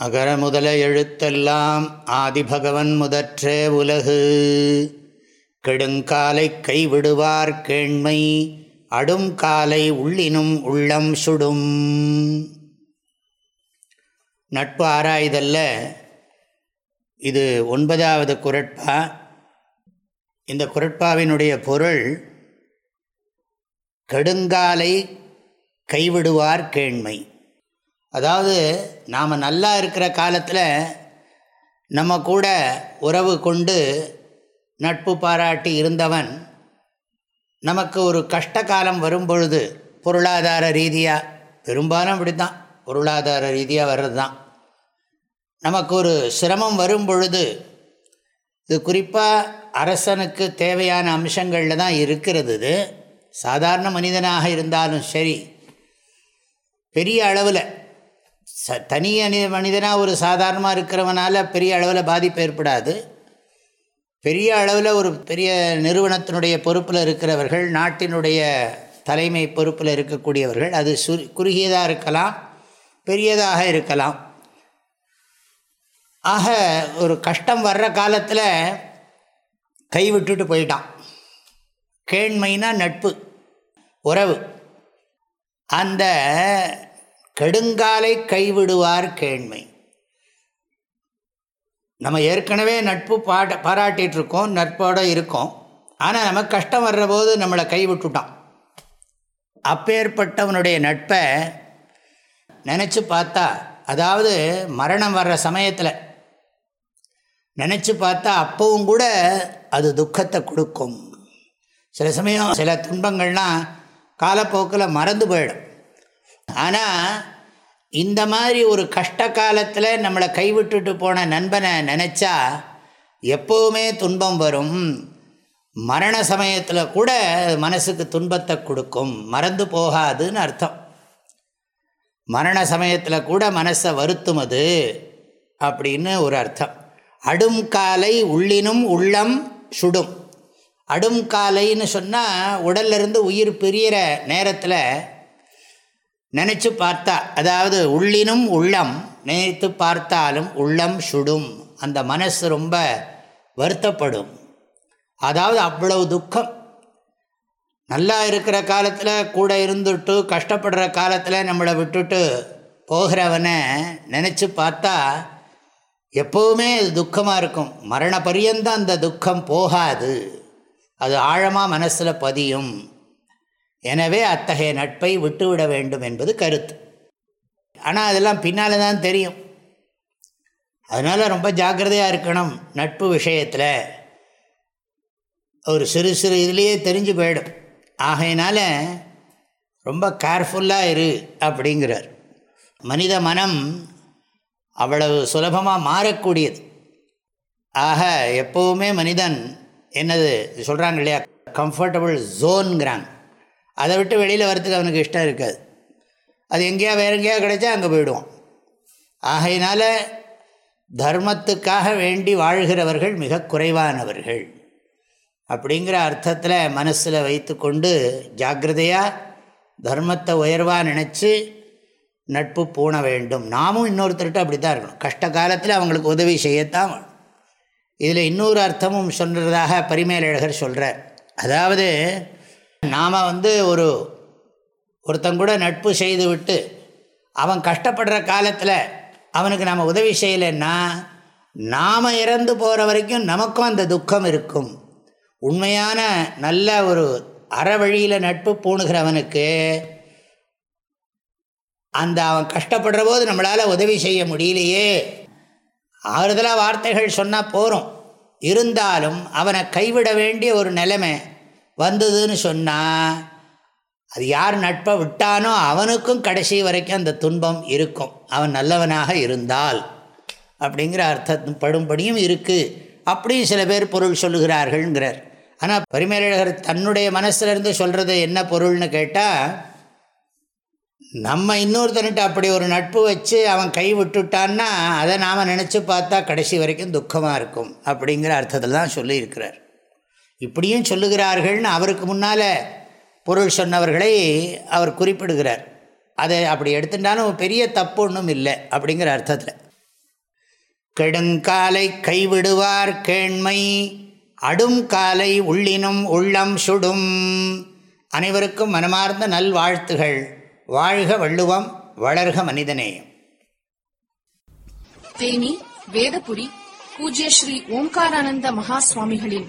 அகர முதல எழுத்தெல்லாம் ஆதிபகவன் முதற்றே உலகு. கெடுங்காலை கைவிடுவார் கேண்மை அடும் காலை உள்ளினும் உள்ளம் சுடும். நட்பு ஆராய்தல்ல. இது ஒன்பதாவது குரட்பா. இந்த குரட்பாவினுடைய பொருள் கெடுங்காலை கைவிடுவார் கேண்மை. அதாவது நாம் நல்லா இருக்கிற காலத்தில் நம்ம கூட உறவு கொண்டு நட்பு பாராட்டி இருந்தவன் நமக்கு ஒரு கஷ்ட காலம் வரும்பொழுது பொருளாதார ரீதியாக பெரும்பாலும் அப்படி தான் பொருளாதார ரீதியாக வர்றது தான் நமக்கு ஒரு சிரமம் வரும் பொழுது இது குறிப்பாக அரசனுக்கு தேவையான அம்சங்களில் தான் இருக்கிறது இது. சாதாரண மனிதனாக இருந்தாலும் சரி பெரிய அளவில் ச தனி அணி மனிதனாக ஒரு சாதாரணமாக இருக்கிறவனால பெரிய அளவில் பாதிப்பு ஏற்படாது. பெரிய அளவில் ஒரு பெரிய நிறுவனத்தினுடைய பொறுப்பில் இருக்கிறவர்கள் நாட்டினுடைய தலைமை பொறுப்பில் இருக்கக்கூடியவர்கள் அது சு குறுகியதாக இருக்கலாம் பெரியதாக இருக்கலாம். ஆக ஒரு கஷ்டம் வர்ற காலத்தில் கை விட்டுட்டு போயிட்டான். கேண்மைனா நட்பு உறவு. அந்த கெடுங்காலை கைவிடுவார் கேண்மை. நம்ம ஏற்கனவே நட்பு பாட பாராட்டிகிட்டு இருக்கோம் நட்போடு இருக்கோம். ஆனால் நமக்கு கஷ்டம் வர்ற போது நம்மளை கைவிட்டுட்டான். அப்பேற்பட்டவனுடைய நட்பை நினச்சி பார்த்தா அதாவது மரணம் வர்ற சமயத்தில் நினச்சி பார்த்தா அப்பவும் கூட அது துக்கத்தை கொடுக்கும். சில சமயம் சில துன்பங்கள்லாம் காலப்போக்கில் மறந்து போயிடும். ஆனால் இந்த மாதிரி ஒரு கஷ்ட காலத்தில் நம்மளை கைவிட்டுட்டு போன நண்பனை நினச்சா எப்போவுமே துன்பம் வரும். மரண சமயத்தில் கூட மனசுக்கு துன்பத்தை கொடுக்கும். மறந்து போகாதுன்னு அர்த்தம். மரண சமயத்தில் கூட மனசை வருத்தும் அது அப்படின்னு ஒரு அர்த்தம். அடும் காலை உள்ளினும் உள்ளம் சுடும். அடும் காலைன்னு சொன்னால் உடல்லிருந்து உயிர் பிரியிற நேரத்தில் நினச்சி பார்த்தா அதாவது உள்ளினும் உள்ளம் நினைத்து பார்த்தாலும் உள்ளம் சுடும். அந்த மனசு ரொம்ப வருத்தப்படும். அதாவது அவ்வளவு துக்கம். நல்லா இருக்கிற காலத்தில் கூட இருந்துட்டு கஷ்டப்படுற காலத்தில் நம்மளை விட்டுட்டு போகிறவனை நினச்சி பார்த்தா எப்போவுமே அது துக்கமாக இருக்கும். மரண பரியந்தம் அந்த துக்கம் போகாது. அது ஆழமாக மனசில் பதியும். எனவே அத்தகைய நட்பை விட்டுவிட வேண்டும் என்பது கருத்து. ஆனால் அதெல்லாம் பின்னால் தான் தெரியும். அதனால் ரொம்ப ஜாக்கிரதையாக இருக்கணும் நட்பு விஷயத்தில். ஒரு சிறு சிறு இதுலேயே தெரிஞ்சு போயிடும். ஆகையினால ரொம்ப கேர்ஃபுல்லாக இரு அப்படிங்கிறார். மனித மனம் அவ்வளவு சுலபமாக மாறக்கூடியது. ஆக எப்போவுமே மனிதன் என்னது சொல்கிறாங்க இல்லையா? கம்ஃபர்டபுள் ஜோன்கிறாங்க அதை விட்டு வெளியில் வரத்துக்கு அவனுக்கு இஷ்டம் இருக்காது. அது எங்கேயா வேறு எங்கேயா கிடைச்சா அங்கே போயிடுவான். ஆகையினால் தர்மத்துக்காக வேண்டி வாழ்கிறவர்கள் மிக குறைவானவர்கள். அப்படிங்கிற அர்த்தத்தில் மனசில் வைத்து கொண்டு ஜாக்கிரதையாக தர்மத்தை உயர்வாக நினச்சி நட்பு பூண வேண்டும். நாமும் இன்னொருத்தர்கிட்ட அப்படி தான் இருக்கணும். கஷ்ட காலத்தில் அவங்களுக்கு உதவி செய்யத்தான் இதில் இன்னொரு அர்த்தமும் சொல்கிறதாக பரிமேலழகர் சொல்கிறார் அதாவது நாம் வந்து ஒரு ஒருத்தங்கூட நட்பு செய்து விட்டு அவன் கஷ்டப்படுற காலத்தில் அவனுக்கு நாம் உதவி செய்யலைன்னா நாம் இறந்து போகிற வரைக்கும் நமக்கும் அந்த துக்கம் இருக்கும். உண்மையான நல்ல ஒரு அறவழியில் நட்பு பூணுகிறவனுக்கு அந்த அவன் கஷ்டப்படுற போது நம்மளால் உதவி செய்ய முடியலையே. ஆறுதலாக வார்த்தைகள் சொன்னால் போகிறோம் இருந்தாலும் அவனை கைவிட வேண்டிய ஒரு நிலைமை வந்ததுன்னு சொன்னால் அது யார் நட்பை விட்டானோ அவனுக்கும் கடைசி வரைக்கும் அந்த துன்பம் இருக்கும். அவன் நல்லவனாக இருந்தால் அப்படிங்கிற அர்த்தம் படும்படியும் இருக்குது அப்படியும் சில பேர் பொருள் சொல்லுகிறார்கள்ங்கிறார். ஆனால் பரிமேலழகர் தன்னுடைய மனசுலேருந்து சொல்கிறது என்ன பொருள்னு கேட்டால் நம்ம இன்னொருத்தனிட்ட அப்படி ஒரு நட்பு வச்சு அவன் கை விட்டுட்டான்னா அதை நாம் நினச்சி பார்த்தா கடைசி வரைக்கும் துக்கமாக இருக்கும் அப்படிங்கிற அர்த்தத்தில் தான் சொல்லியிருக்கிறார். இப்படியும் சொல்லுகிறார்கள்னு அவருக்கு முன்னால் பொருள் சொன்னவர்களை அவர் குறிப்பிடுகிறார். அதை அப்படி எடுத்துட்டாலும் பெரிய தப்பு ஒன்றும் இல்லை அப்படிங்கிற அர்த்தத்தில். கெடுங்காலை கைவிடுவார் கேண்மை அடும் காலை உள்ளினும் உள்ளம் சுடும். அனைவருக்கும் மனமார்ந்த நல்வாழ்த்துகள். வாழ்க வள்ளுவம் வளர்க மனிதநேயம் தேனி வேதபுரி பூஜ்ய ஸ்ரீ ஓம்காரானந்த மகா சுவாமிகளின்